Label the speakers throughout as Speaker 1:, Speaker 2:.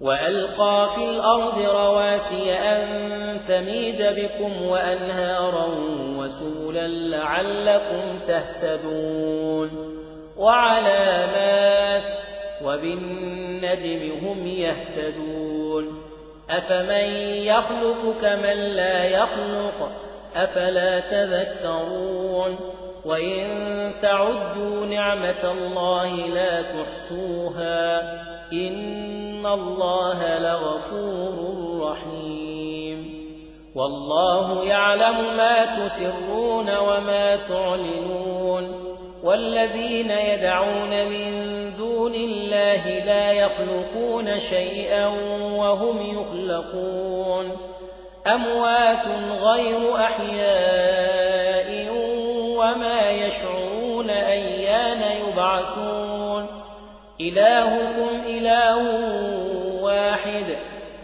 Speaker 1: وألقى في الأرض رواسي أن تميد بكم وأنهارا وسولا لعلكم تهتدون وعلامات وبالنجم هم يهتدون أفمن يخلق كمن لا يخلق أفلا تذكرون وإن تعدوا نعمة الله لا تحصوها إن الله لغفور رحيم. والله يعلم ما تسرون وما تعلنون. والذين يدعون من دون الله لا يخلقون شيئا وهم يخلقون. أموات غير أحياء وما يشعرون أيان يبعثون. إلهكم إله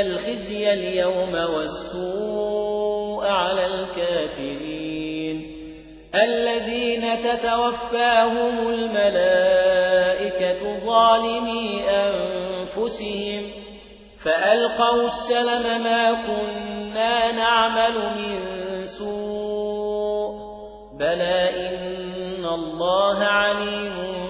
Speaker 1: الخزي اليوم والسوء على الكافرين. الذين تتوفاهم الملائكة ظالمي أنفسهم فألقوا السلم ما كنا نعمل من سوء. بلى إن الله عليم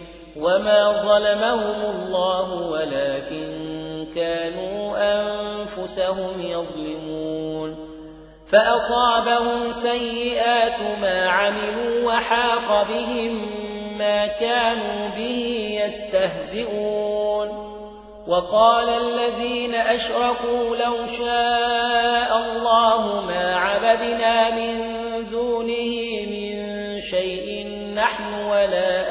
Speaker 1: وما ظلمهم الله ولكن كانوا أنفسهم يظلمون فأصابهم سيئات ما عملوا وحاق بهم ما كانوا به يستهزئون وقال الذين أشركوا لو شاء الله ما عبدنا من دونه من شيء نحن ولا آباؤنا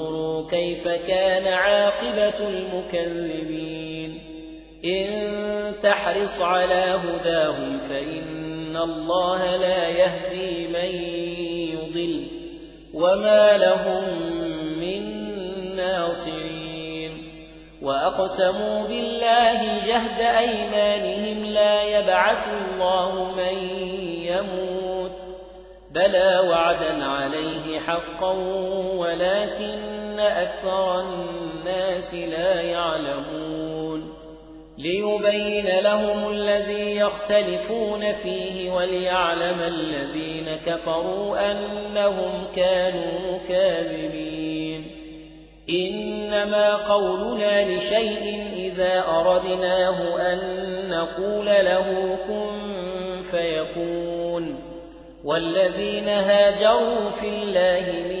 Speaker 1: كيف كان عاقبة المكذبين. إن تحرص على هداهم فإن الله لا يهدي من يضل وما لهم من ناصرين. وأقسموا بالله جهد أيمانهم لا يبعث الله من يموت. بلى وعدا عليه حقا ولكن أكثر الناس لا يعلمون ليبين لهم الذي يختلفون فيه وليعلم الذين كفروا أنهم كانوا كاذبين. إنما قولنا لشيء إذا أردناه أن نقول له كن فيكون. والذين هاجروا في الله من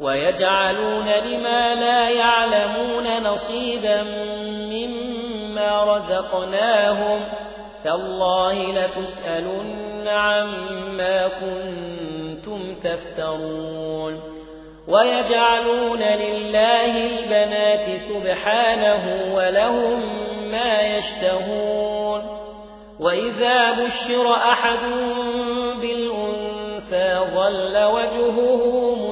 Speaker 1: ويجعلون لما لا يعلمون نصيبا مما رزقناهم تالله لتسألن عما كنتم تفترون ويجعلون لله البنات سبحانه ولهم ما يشتهون وإذا بشر أحد بالأنثى ظل وجهه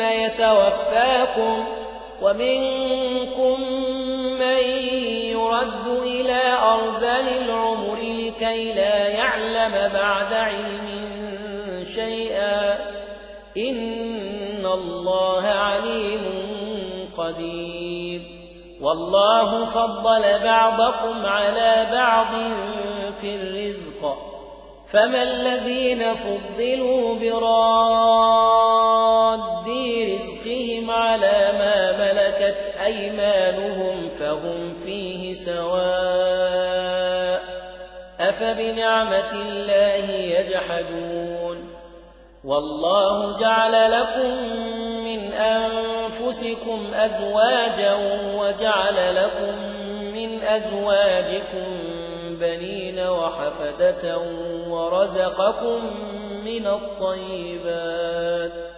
Speaker 1: يتوفاكم ومنكم من يرد إلى أرذل العمر لكي لا يعلم بعد علم شيئا. إن الله عليم قدير. والله فضل بعضكم على بعض في الرزق. فما الذين فضلوا براد رزقهم على ما ملكت أيمانهم فهم فيه سواء أفبنعمة الله يجحدون والله جعل لكم من أنفسكم أزواجا وجعل لكم من أزواجكم بنين وحفدة ورزقكم من الطيبات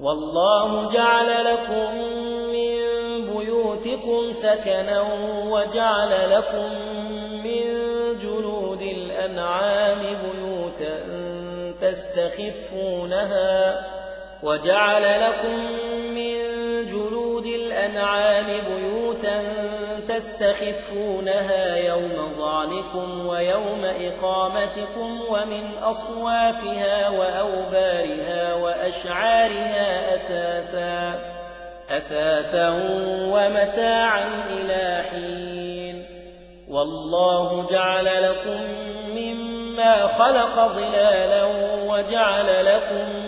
Speaker 1: والله جعل لكم من بيوتكم سكنا وجعل لكم من جلود الأنعام بيوتا تستخفونها وجعل لكم من جلود الأنعام بيوتا تستخفونها يوم ظعنكم ويوم إقامتكم ومن أصوافها وأوبارها وأشعارها أثاثا أثاثا ومتاعا إلى حين. والله جعل لكم مما ما خلق ظلالا وجعل لكم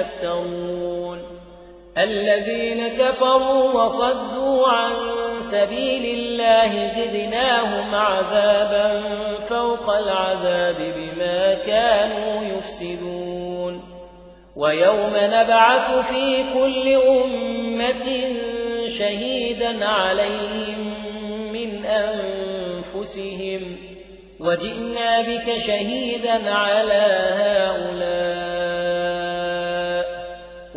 Speaker 1: يفترون الذين كفروا وصدوا عن سبيل الله زدناهم عذابا فوق العذاب بما كانوا يفسدون ويوم نبعث في كل أمة شهيدا عليهم من أنفسهم وجئنا بك شهيدا على هؤلاء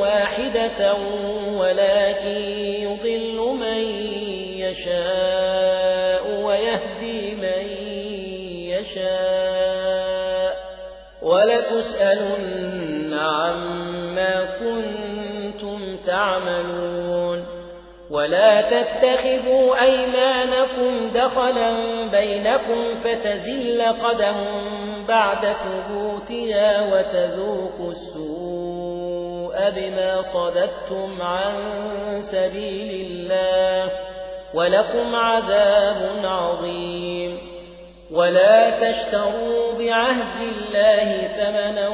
Speaker 1: واحدة ولكن يضل من يشاء ويهدي من يشاء ولتسألن عما كنتم تعملون ولا تتخذوا أيمانكم دخلا بينكم فتزل قدم بعد ثبوتها وتذوقوا بما صددتم عن سبيل الله ولكم عذاب عظيم ولا تشتروا بعهد الله ثمنا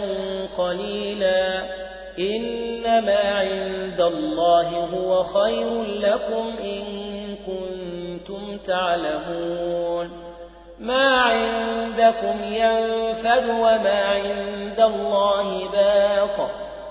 Speaker 1: قليلا إنما عند الله هو خير لكم إن كنتم تعلمون ما عندكم ينفد وما عند الله باق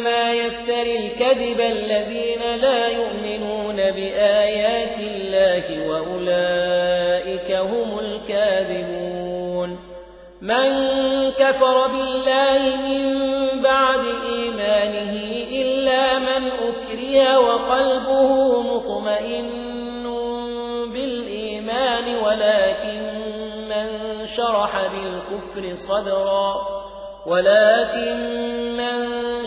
Speaker 1: إنما يفتري الكذب الذين لا يؤمنون بآيات الله وأولئك هم الكاذبون. من كفر بالله من بعد إيمانه إلا من أكري وقلبه مطمئن بالإيمان ولكن من شرح بالكفر صدرا ولكن